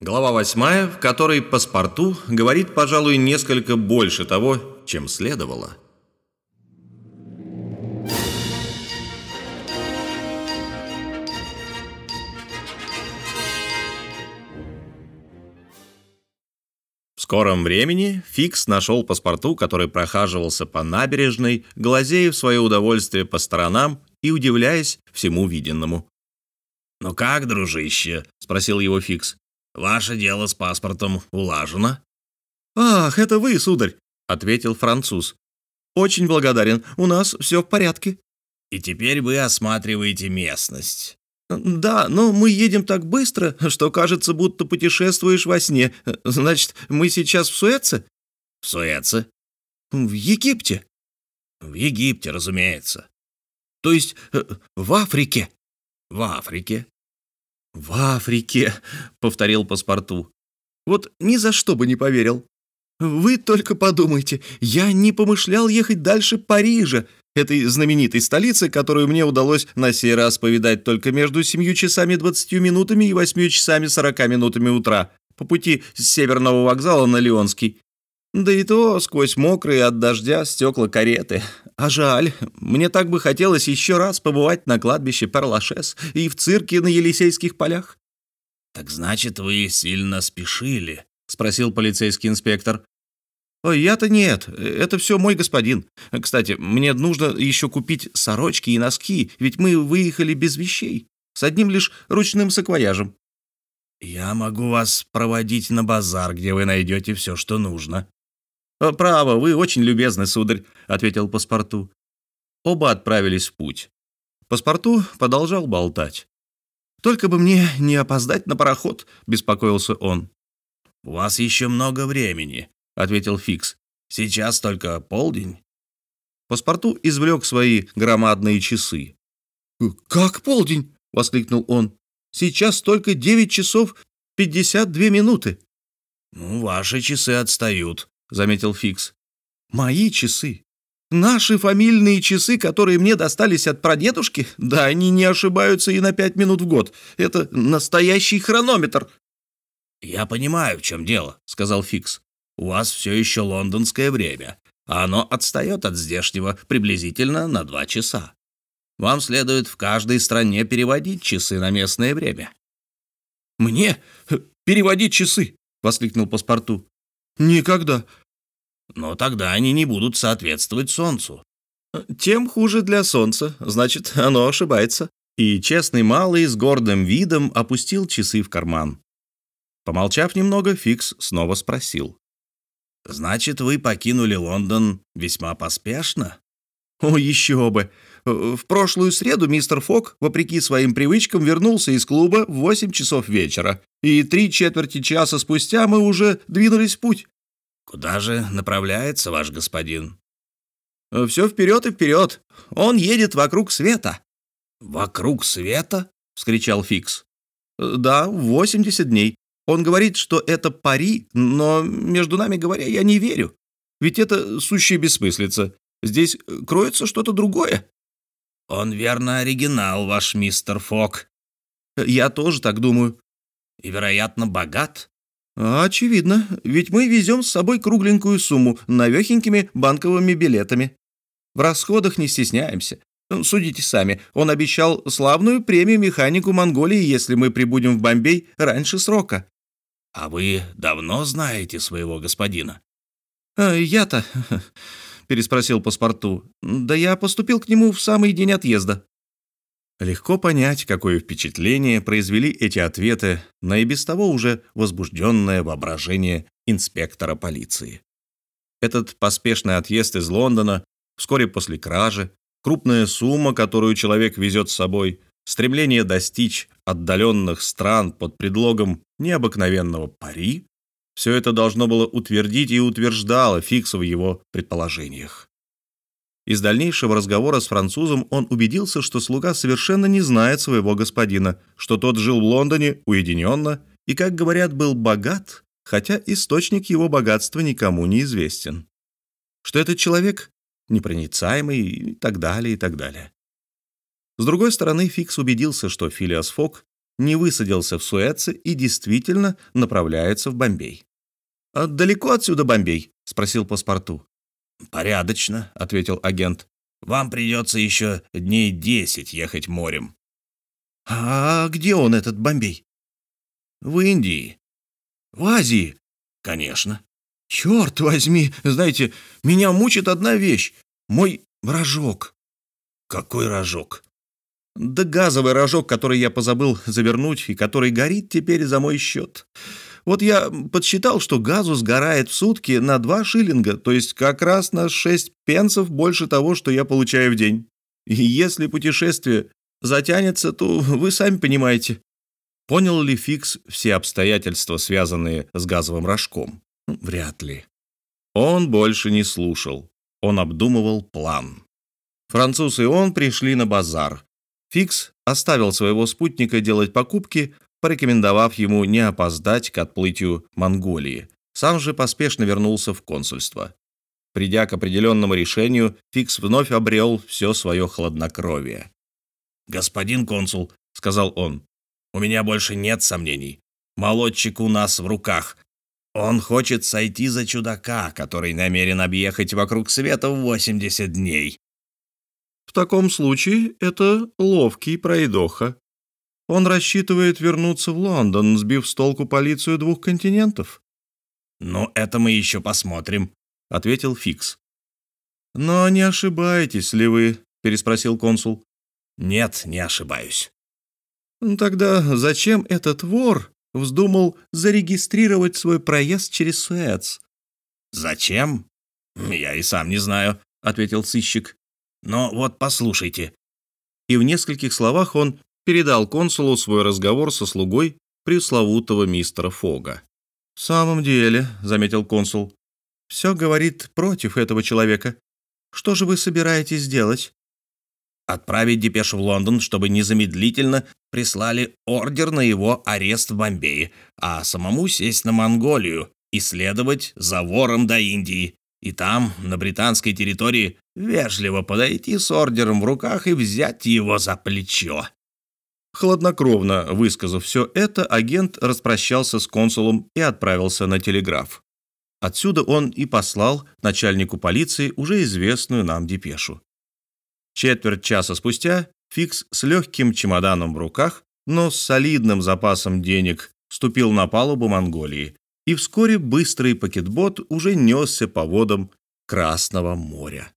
Глава восьмая, в которой паспорту говорит, пожалуй, несколько больше того, чем следовало. В скором времени Фикс нашел паспорту, который прохаживался по набережной, глазея в свое удовольствие по сторонам и удивляясь всему виденному. «Ну как, дружище?» — спросил его Фикс. Ваше дело с паспортом улажено». «Ах, это вы, сударь», — ответил француз. «Очень благодарен. У нас все в порядке». «И теперь вы осматриваете местность». «Да, но мы едем так быстро, что кажется, будто путешествуешь во сне. Значит, мы сейчас в Суэце?» «В Суэце?» «В Египте?» «В Египте, разумеется». «То есть э, в Африке?» «В Африке». «В Африке», — повторил паспорту. «Вот ни за что бы не поверил. Вы только подумайте, я не помышлял ехать дальше Парижа, этой знаменитой столицы, которую мне удалось на сей раз повидать только между семью часами двадцатью минутами и восьмью часами сорока минутами утра по пути с Северного вокзала на Леонский. Да и то сквозь мокрые от дождя стекла кареты. А жаль, мне так бы хотелось еще раз побывать на кладбище Перлашес и в цирке на Елисейских полях. «Так значит, вы сильно спешили?» — спросил полицейский инспектор. «Ой, я-то нет, это все мой господин. Кстати, мне нужно еще купить сорочки и носки, ведь мы выехали без вещей, с одним лишь ручным саквояжем». «Я могу вас проводить на базар, где вы найдете все, что нужно», «Э, «Право, вы очень любезны, сударь», — ответил паспорту. Оба отправились в путь. Паспорту продолжал болтать. «Только бы мне не опоздать на пароход», — беспокоился он. «У вас еще много времени», — ответил Фикс. «Сейчас только полдень». Паспорту извлек свои громадные часы. «Как полдень?» — воскликнул он. «Сейчас только девять часов пятьдесят две минуты». «Ну, ваши часы отстают», — заметил Фикс. «Мои часы? Наши фамильные часы, которые мне достались от прадедушки? Да, они не ошибаются и на пять минут в год. Это настоящий хронометр». «Я понимаю, в чем дело», — сказал Фикс. «У вас все еще лондонское время, а оно отстает от здешнего приблизительно на два часа. Вам следует в каждой стране переводить часы на местное время». «Мне переводить часы?» — воскликнул паспорту. «Никогда». «Но тогда они не будут соответствовать Солнцу». «Тем хуже для Солнца, значит, оно ошибается». И честный малый с гордым видом опустил часы в карман. Помолчав немного, Фикс снова спросил. «Значит, вы покинули Лондон весьма поспешно?» «О, еще бы! В прошлую среду мистер Фок, вопреки своим привычкам, вернулся из клуба в восемь часов вечера, и три четверти часа спустя мы уже двинулись в путь». «Куда же направляется ваш господин?» «Все вперед и вперед. Он едет вокруг света». «Вокруг света?» — вскричал Фикс. «Да, восемьдесят дней. Он говорит, что это пари, но, между нами говоря, я не верю. Ведь это сущая бессмыслица. Здесь кроется что-то другое». «Он верно оригинал, ваш мистер Фок». «Я тоже так думаю». «И, вероятно, богат?» «Очевидно, ведь мы везем с собой кругленькую сумму навехенькими банковыми билетами. В расходах не стесняемся. Судите сами, он обещал славную премию механику Монголии, если мы прибудем в Бомбей раньше срока». «А вы давно знаете своего господина?» «Я-то...» переспросил паспорту. «Да я поступил к нему в самый день отъезда». Легко понять, какое впечатление произвели эти ответы на и без того уже возбужденное воображение инспектора полиции. Этот поспешный отъезд из Лондона вскоре после кражи, крупная сумма, которую человек везет с собой, стремление достичь отдаленных стран под предлогом необыкновенного пари, все это должно было утвердить и утверждало Фикса в его предположениях. Из дальнейшего разговора с французом он убедился, что слуга совершенно не знает своего господина, что тот жил в Лондоне уединенно и, как говорят, был богат, хотя источник его богатства никому не известен. Что этот человек непроницаемый и так далее, и так далее. С другой стороны, Фикс убедился, что Филиас Фок не высадился в Суэце и действительно направляется в Бомбей. «А далеко отсюда Бомбей?» — спросил паспорту. «Порядочно», — ответил агент. «Вам придется еще дней десять ехать морем». «А где он, этот Бомбей?» «В Индии». «В Азии?» «Конечно». «Черт возьми! Знаете, меня мучит одна вещь. Мой рожок». «Какой рожок?» «Да газовый рожок, который я позабыл завернуть и который горит теперь за мой счет. Вот я подсчитал, что газу сгорает в сутки на два шиллинга, то есть как раз на шесть пенсов больше того, что я получаю в день. И если путешествие затянется, то вы сами понимаете». Понял ли Фикс все обстоятельства, связанные с газовым рожком? Вряд ли. Он больше не слушал. Он обдумывал план. Француз и он пришли на базар. Фикс оставил своего спутника делать покупки, порекомендовав ему не опоздать к отплытию Монголии. Сам же поспешно вернулся в консульство. Придя к определенному решению, Фикс вновь обрел все свое хладнокровие. «Господин консул», — сказал он, — «у меня больше нет сомнений. Молодчик у нас в руках. Он хочет сойти за чудака, который намерен объехать вокруг света в 80 дней. В таком случае это ловкий пройдоха. Он рассчитывает вернуться в Лондон, сбив с толку полицию двух континентов. «Ну, это мы еще посмотрим», — ответил Фикс. «Но не ошибаетесь ли вы?» — переспросил консул. «Нет, не ошибаюсь». «Тогда зачем этот вор вздумал зарегистрировать свой проезд через Суэц. «Зачем? Я и сам не знаю», — ответил сыщик. «Но вот послушайте». И в нескольких словах он передал консулу свой разговор со слугой пресловутого мистера Фога. «В самом деле», — заметил консул, — «все говорит против этого человека. Что же вы собираетесь делать?» отправить депешу в Лондон, чтобы незамедлительно прислали ордер на его арест в Бомбее, а самому сесть на Монголию и следовать за вором до Индии. И там, на британской территории, вежливо подойти с ордером в руках и взять его за плечо. Хладнокровно высказав все это, агент распрощался с консулом и отправился на телеграф. Отсюда он и послал начальнику полиции уже известную нам депешу. Четверть часа спустя Фикс с легким чемоданом в руках, но с солидным запасом денег ступил на палубу Монголии, и вскоре быстрый пакетбот уже несся по водам Красного моря.